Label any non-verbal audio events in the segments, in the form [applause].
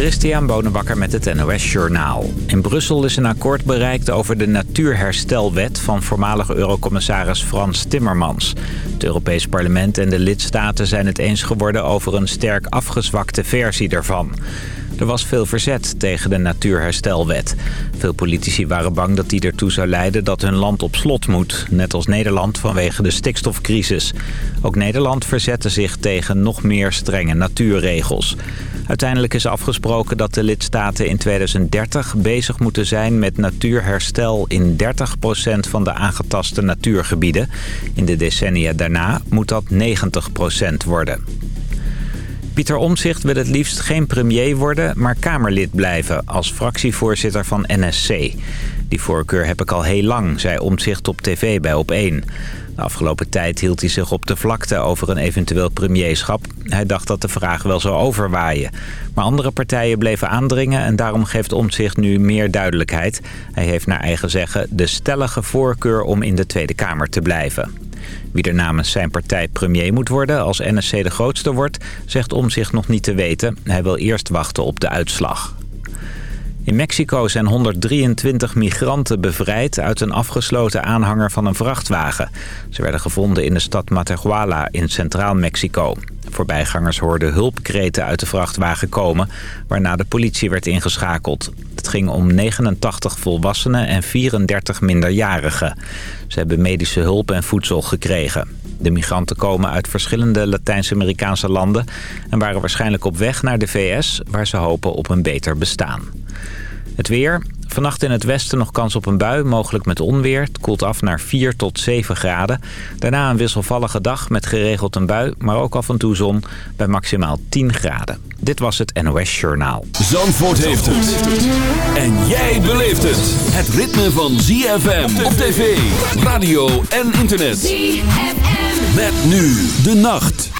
Christian Bonenbakker met het NOS Journaal. In Brussel is een akkoord bereikt over de Natuurherstelwet... van voormalige Eurocommissaris Frans Timmermans. Het Europees Parlement en de lidstaten zijn het eens geworden... over een sterk afgezwakte versie daarvan. Er was veel verzet tegen de Natuurherstelwet. Veel politici waren bang dat die ertoe zou leiden dat hun land op slot moet. Net als Nederland vanwege de stikstofcrisis. Ook Nederland verzette zich tegen nog meer strenge natuurregels. Uiteindelijk is afgesproken dat de lidstaten in 2030 bezig moeten zijn met natuurherstel in 30% van de aangetaste natuurgebieden. In de decennia daarna moet dat 90% worden. Pieter Omtzigt wil het liefst geen premier worden, maar Kamerlid blijven als fractievoorzitter van NSC. Die voorkeur heb ik al heel lang, zei Omtzigt op tv bij Op1. De afgelopen tijd hield hij zich op de vlakte over een eventueel premierschap. Hij dacht dat de vraag wel zou overwaaien. Maar andere partijen bleven aandringen en daarom geeft Omtzigt nu meer duidelijkheid. Hij heeft naar eigen zeggen de stellige voorkeur om in de Tweede Kamer te blijven. Wie er namens zijn partij premier moet worden als NSC de grootste wordt... zegt om zich nog niet te weten. Hij wil eerst wachten op de uitslag. In Mexico zijn 123 migranten bevrijd uit een afgesloten aanhanger van een vrachtwagen. Ze werden gevonden in de stad Matehuala in Centraal Mexico. Voorbijgangers hoorden hulpkreten uit de vrachtwagen komen, waarna de politie werd ingeschakeld. Het ging om 89 volwassenen en 34 minderjarigen. Ze hebben medische hulp en voedsel gekregen. De migranten komen uit verschillende Latijns-Amerikaanse landen... en waren waarschijnlijk op weg naar de VS, waar ze hopen op een beter bestaan. Het weer. Vannacht in het westen nog kans op een bui, mogelijk met onweer. Het koelt af naar 4 tot 7 graden. Daarna een wisselvallige dag met geregeld een bui, maar ook af en toe zon bij maximaal 10 graden. Dit was het NOS Journaal. Zandvoort heeft het. En jij beleeft het. Het ritme van ZFM op tv, radio en internet. ZFM. Met nu de nacht.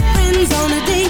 on a date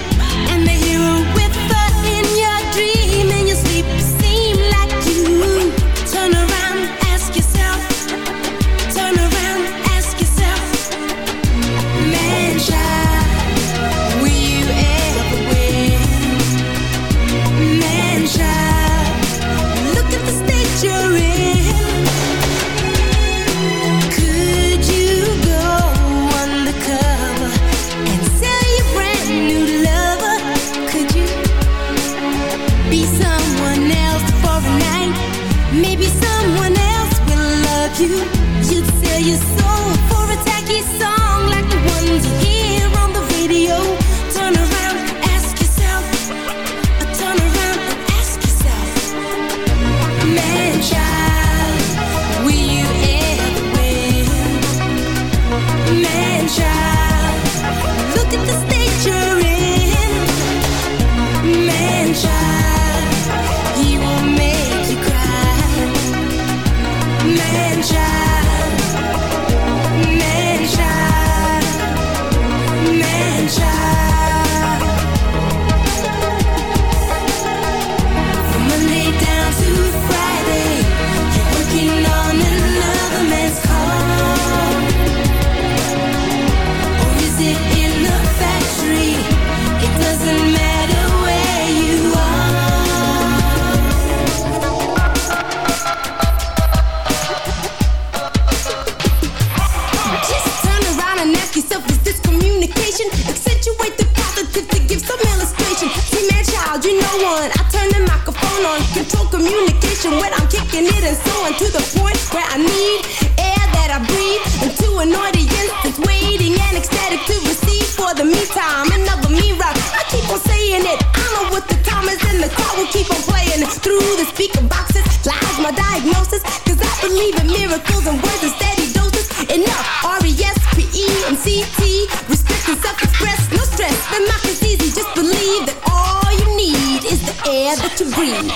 Man, and to the point where I need air that I breathe into an audience that's waiting and ecstatic to receive for the meantime. Another me rock. I keep on saying it. I know what the time is, and the crowd will keep on playing through the speaker boxes. Lies my diagnosis, cause I believe in miracles and words and steady doses. Enough. R E S P E M C T. Respect can self-express, no stress. The knock is easy, just believe that all you need is the air that you breathe.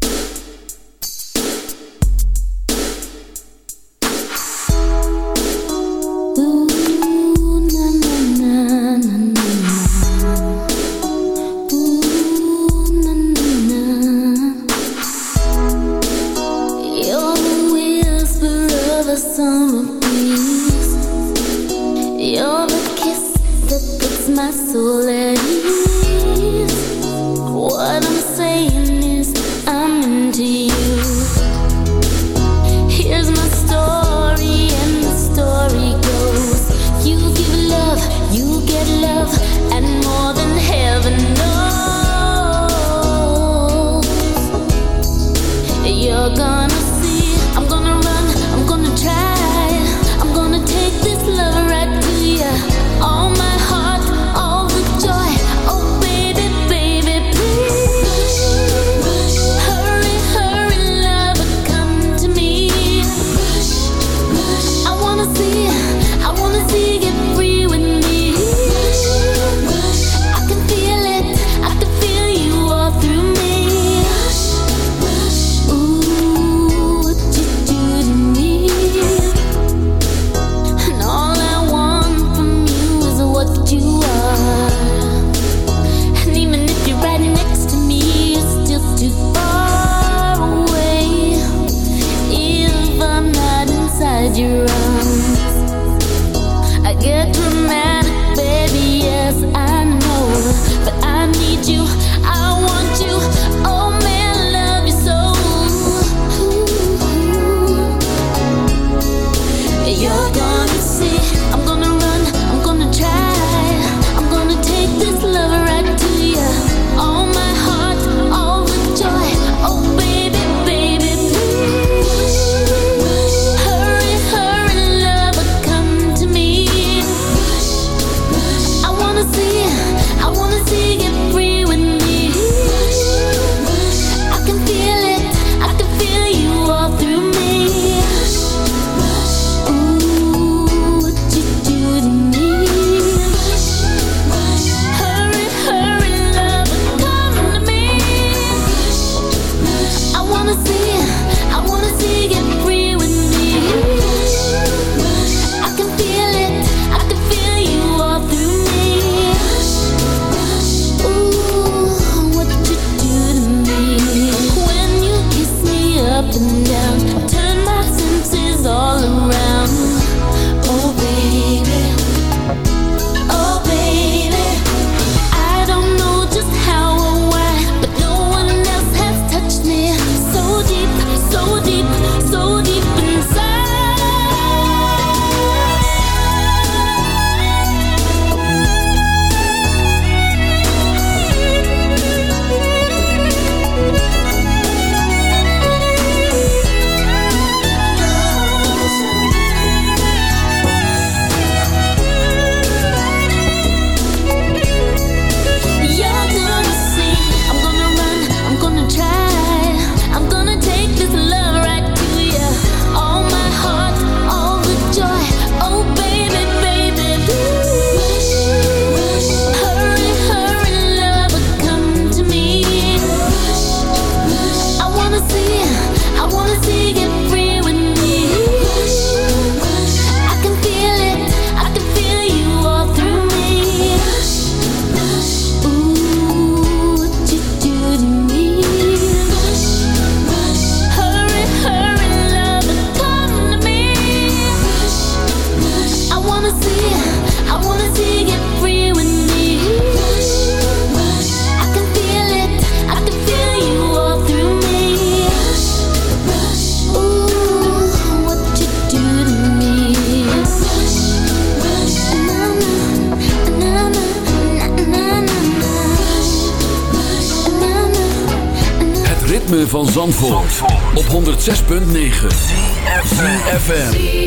106.9 FM.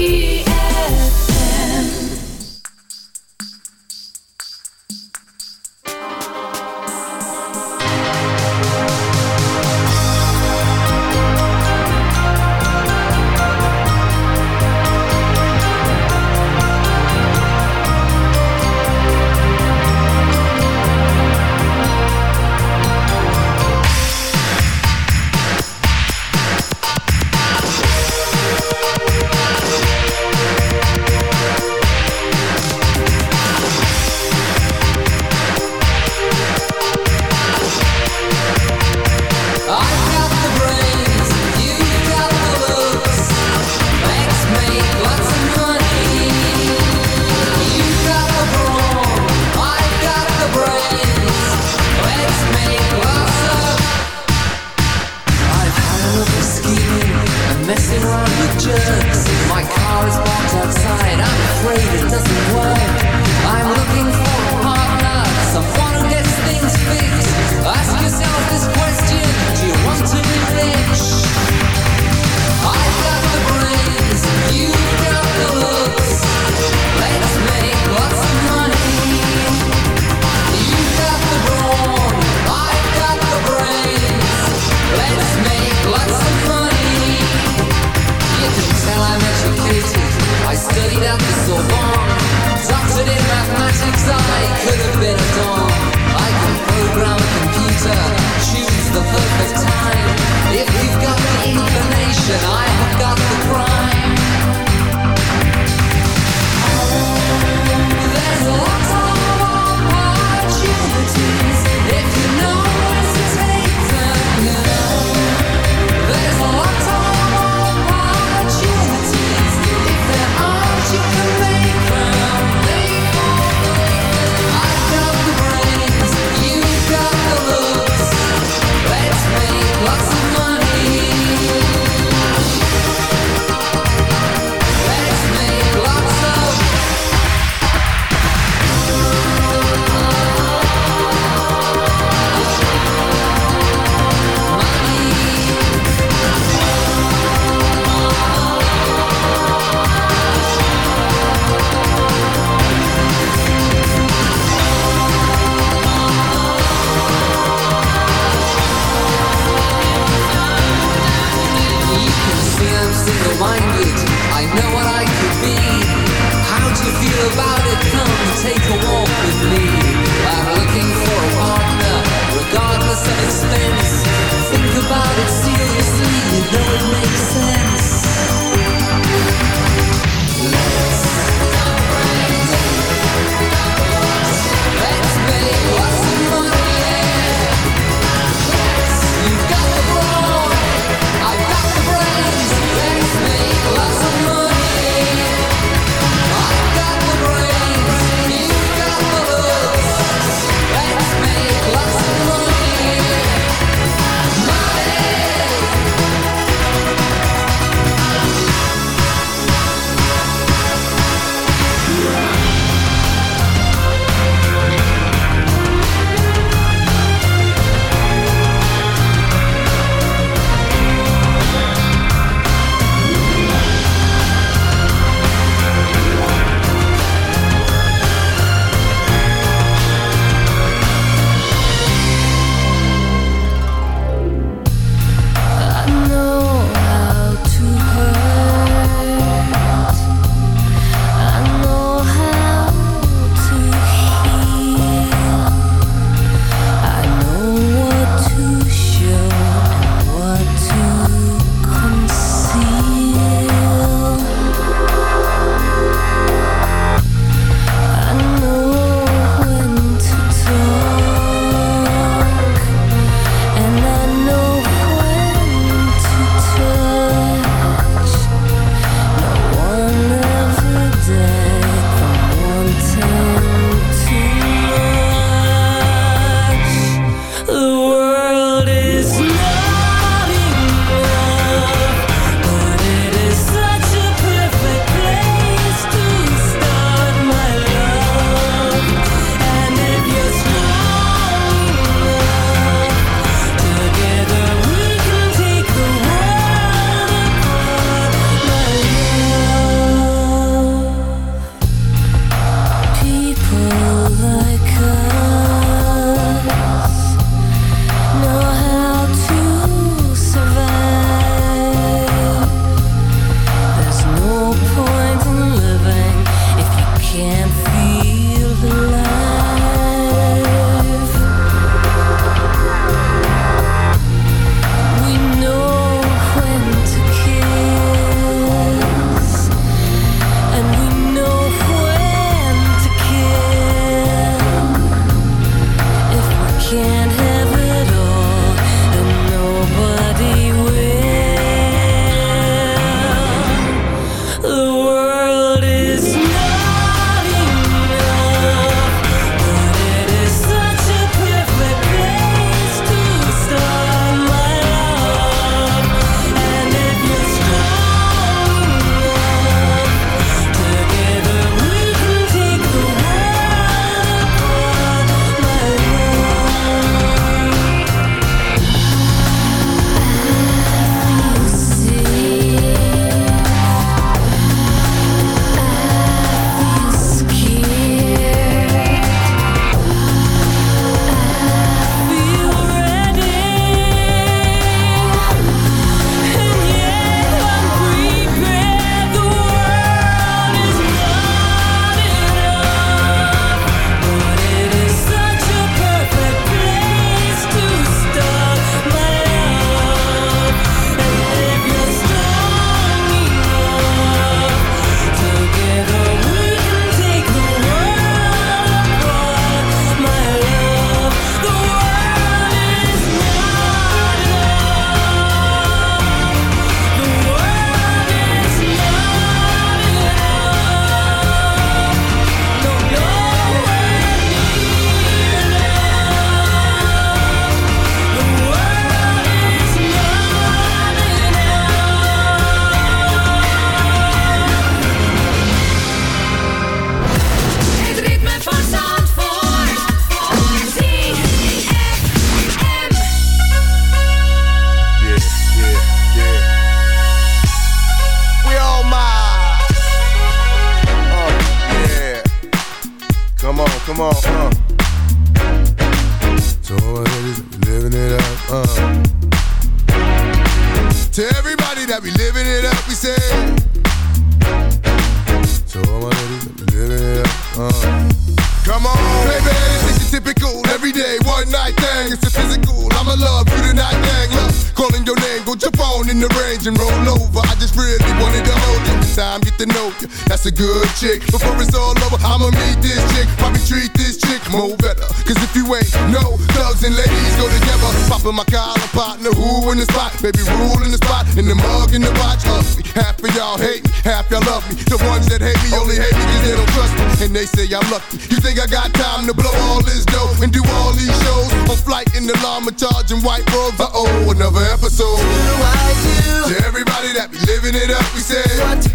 Popping my collar partner, who in the spot? Baby, rule in the spot. In the mug, in the watch. Ugly. Half of y'all hate me, half y'all love me. The ones that hate me only hate me cause they don't trust me. And they say I'm lucky. You think I got time to blow all this dough and do all these shows? On flight in the llama charging white robes. Uh oh, another episode. do I do? To everybody that be living it up, we say. What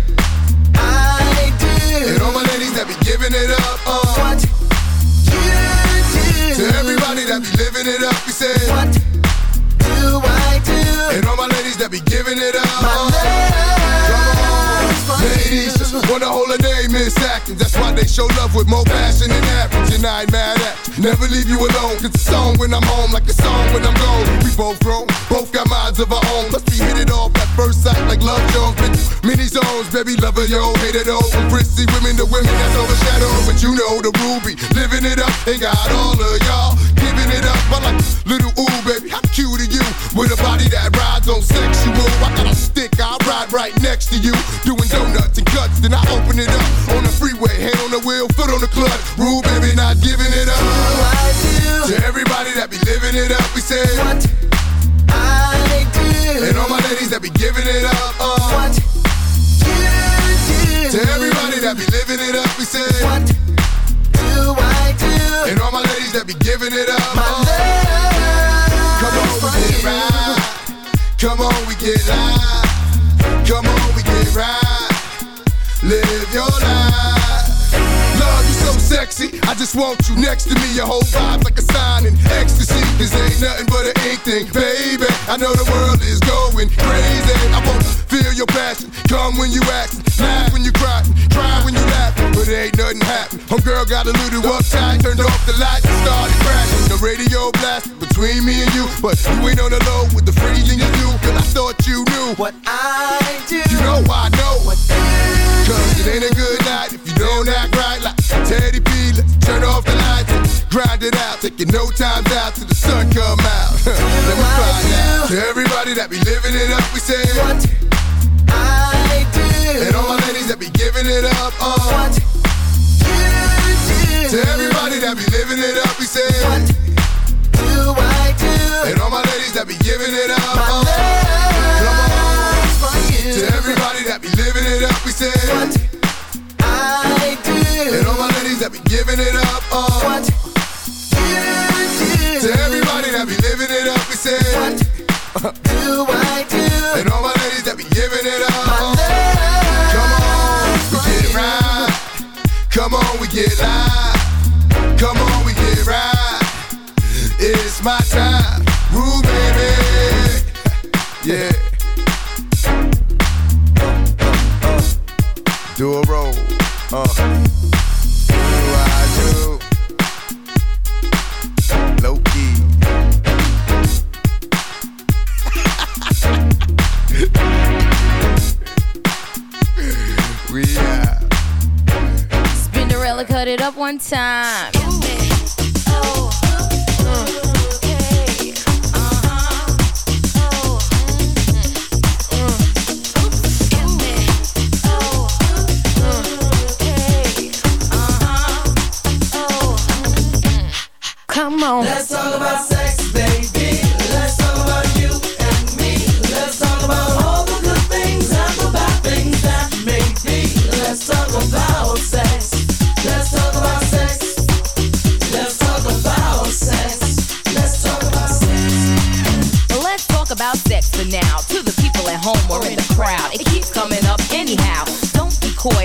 I do? And all my ladies that be giving it up, uh. What you To everybody that be living it up, we say. What do I do? And all my ladies that be giving it up, Ladies wanna hold her name Miss Atkins. That's why they show love with more passion than average. And I ain't mad at you. Never leave you alone. Cause the song when I'm home, like the song when I'm gone. We both grown, both got minds of our own. Plus we hit it off at first sight like love Jones. Through many zones, baby lover, yo, hate it all. From prissy women to women that's overshadowed. But you know the ruby, living it up. Ain't got all of y'all giving it up. I like little ooh, baby, how cute are you? With a body that rides on sexual. I got a stick, I ride right next to you. Doing donuts and cuts, then I open it up on the freeway. Hand on the wheel, foot on the clutch. Rule, baby, not giving it up. Do? To everybody that be living it up, we say. What I do? And all my ladies that be giving it up, uh. What you do? To everybody that be living it up, we say. What do I do? And all my ladies that be giving it up, My uh. Come on, we get right. Come on, we get live. Come on, we get right. Live your life. Love you so sexy. I just want you next to me. Your whole vibe's like a sign in ecstasy. This ain't nothing but an ink thing, baby. I know the world is going crazy. I wanna feel your passion. Come when you act, laugh when you cry, cry when you laugh. But it ain't nothing happen. Homegirl got a little uptight, turned off the lights and started crashing. The radio blasting between me and you, but you ain't on the low with the freezing you do. Cause I thought you knew. What I do? You know I know. What Cause it ain't a good night if you don't act right like Teddy P. Let's turn off the lights and grind it out. Taking no times out till the sun come out. [laughs] Let me find out. To everybody that be living it up, we say. What To everybody that be living it up, we say. What do I do? And all my ladies that be giving it up, My on. love's for you. To everybody that be living it up, we say. What I do? And all my ladies that be giving it up, uh. What you do? To everybody that be living it up, we say. What do I do? And all my ladies that be giving it up. My love Come on, we get you. right. Come on, we get live. Time.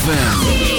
ZFM.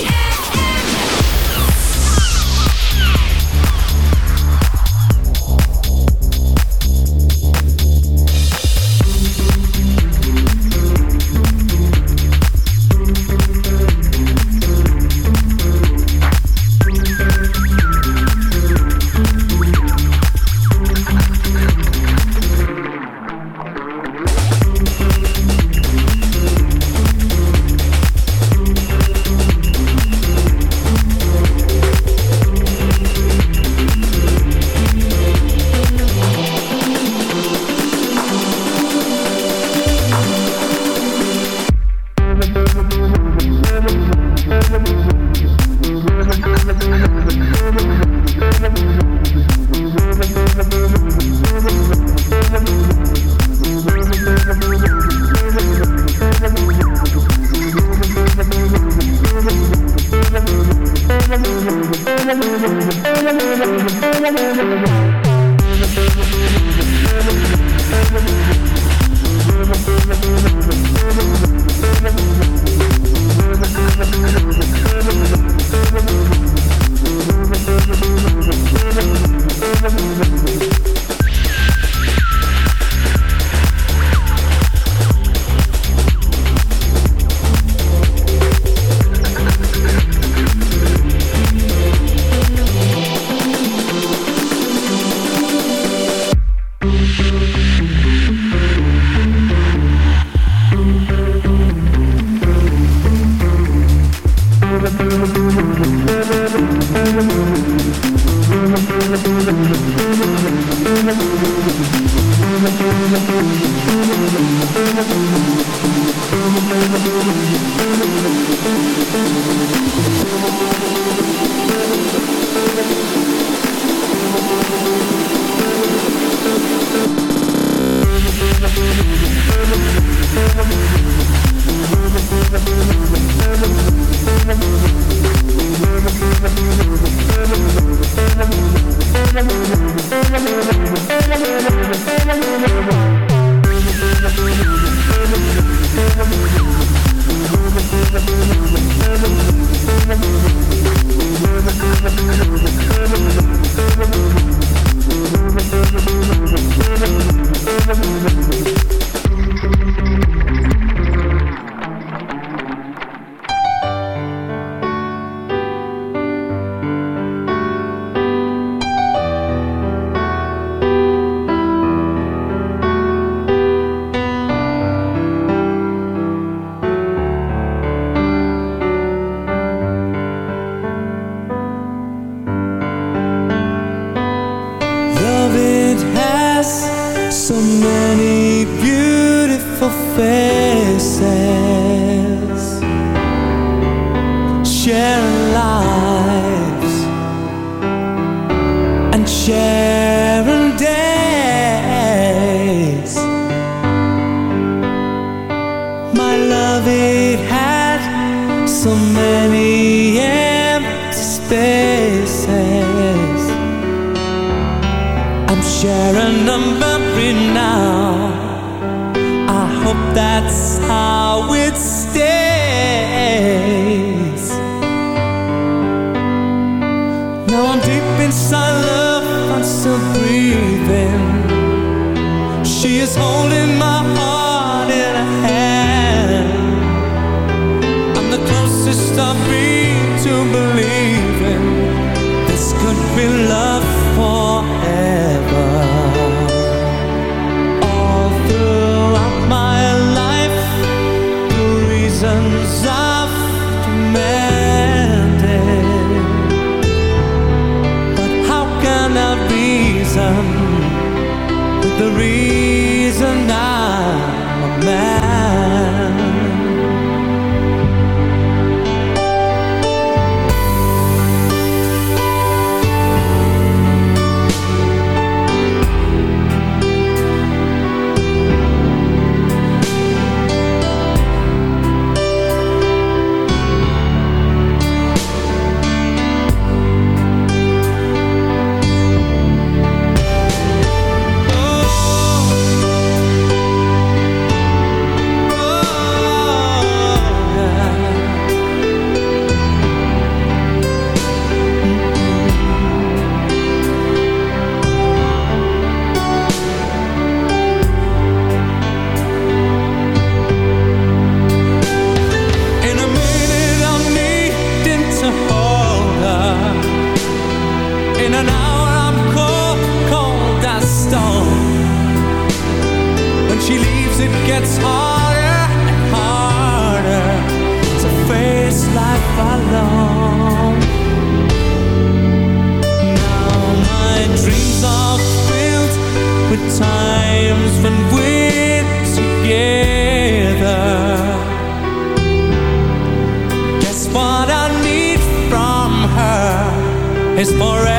Is forever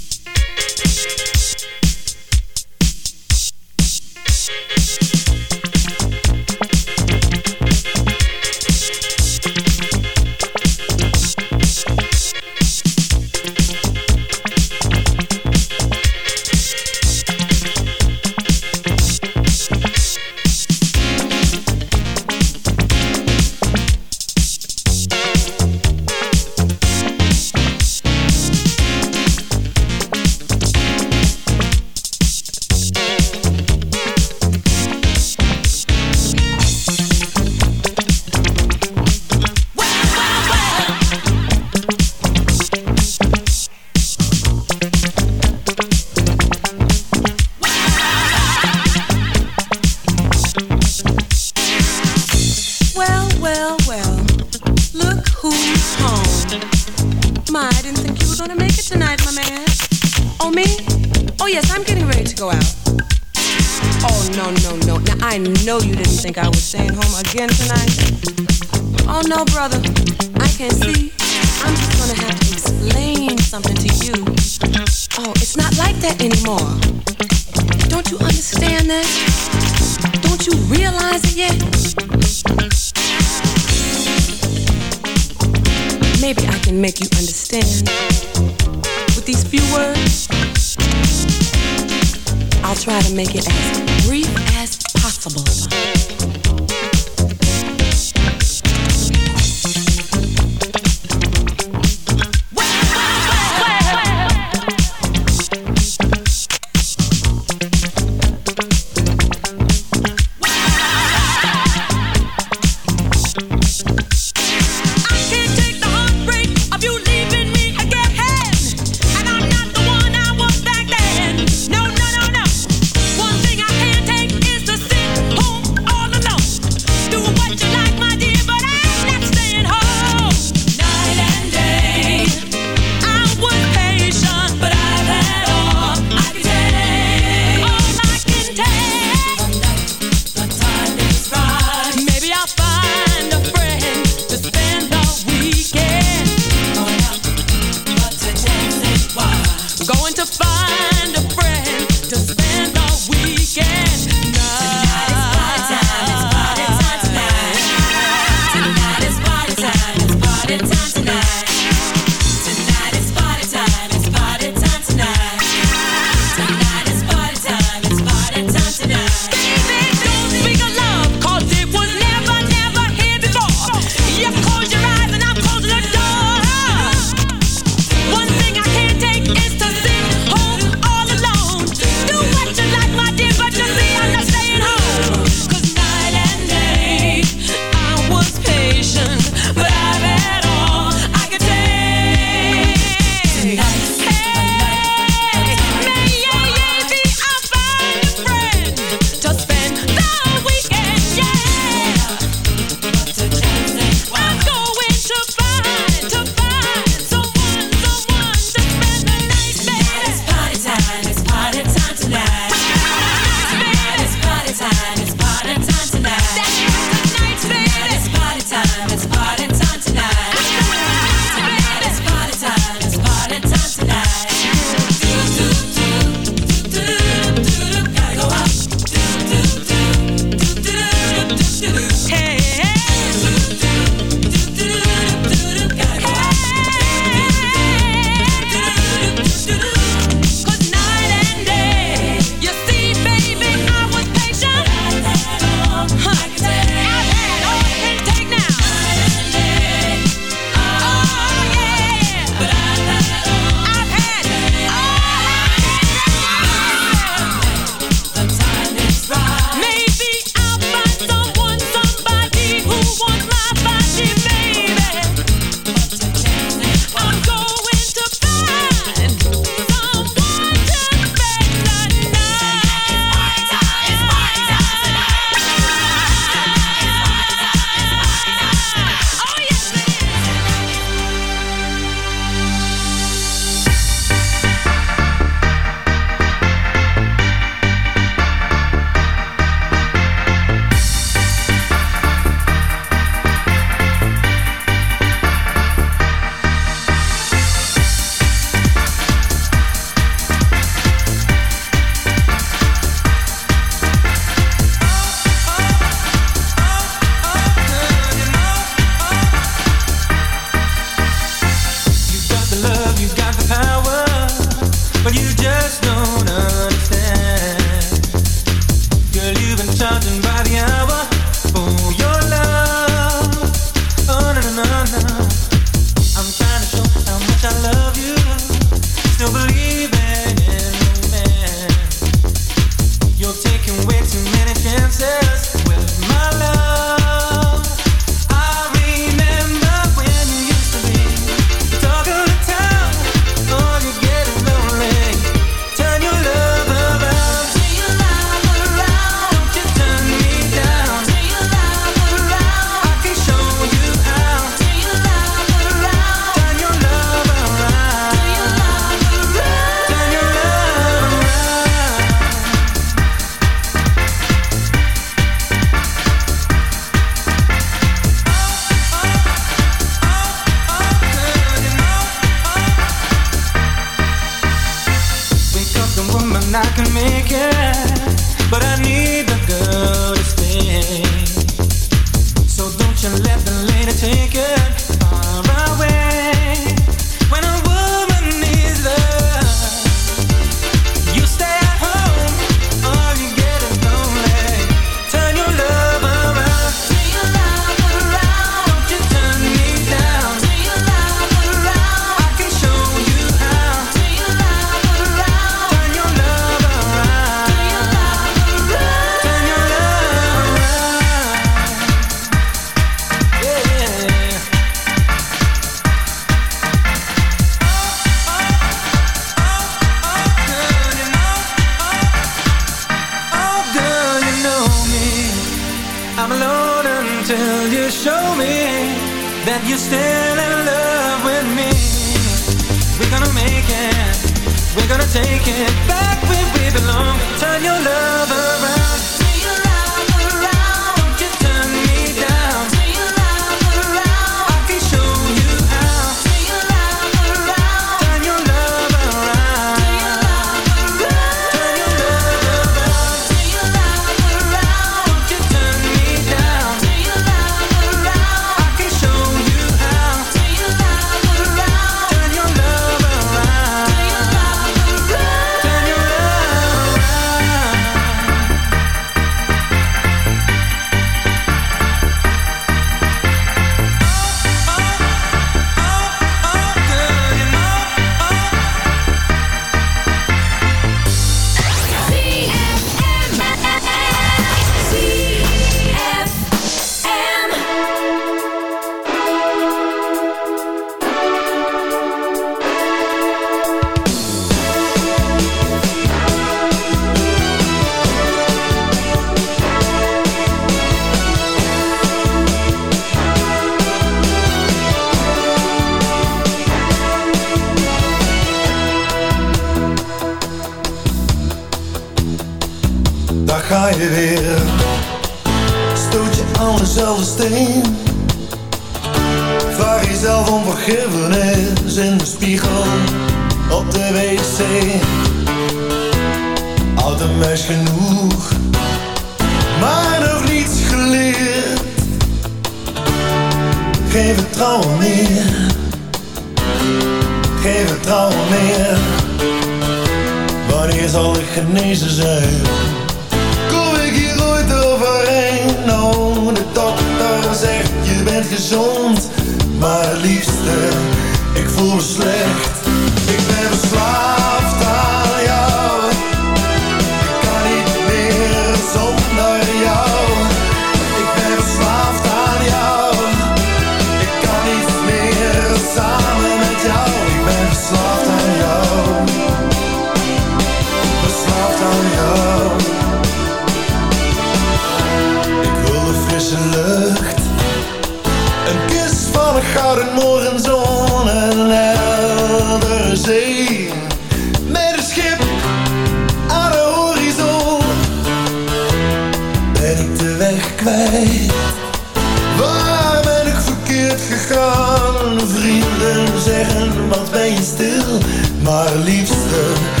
stil Maar liefste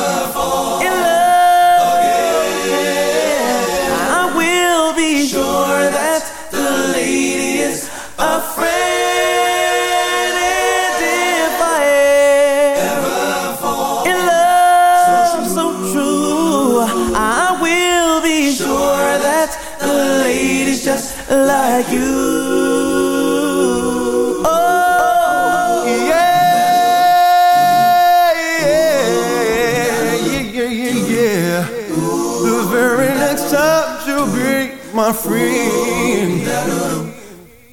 you. Oh, yeah, yeah, yeah, yeah. The very next time you'll be my friend.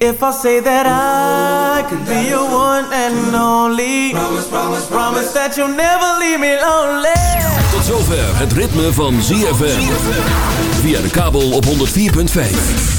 If I say that I could be your one and only, promise, promise, promise that you'll never leave me lonely. Tot zover het ritme van ZFM. Via de kabel op 104.5.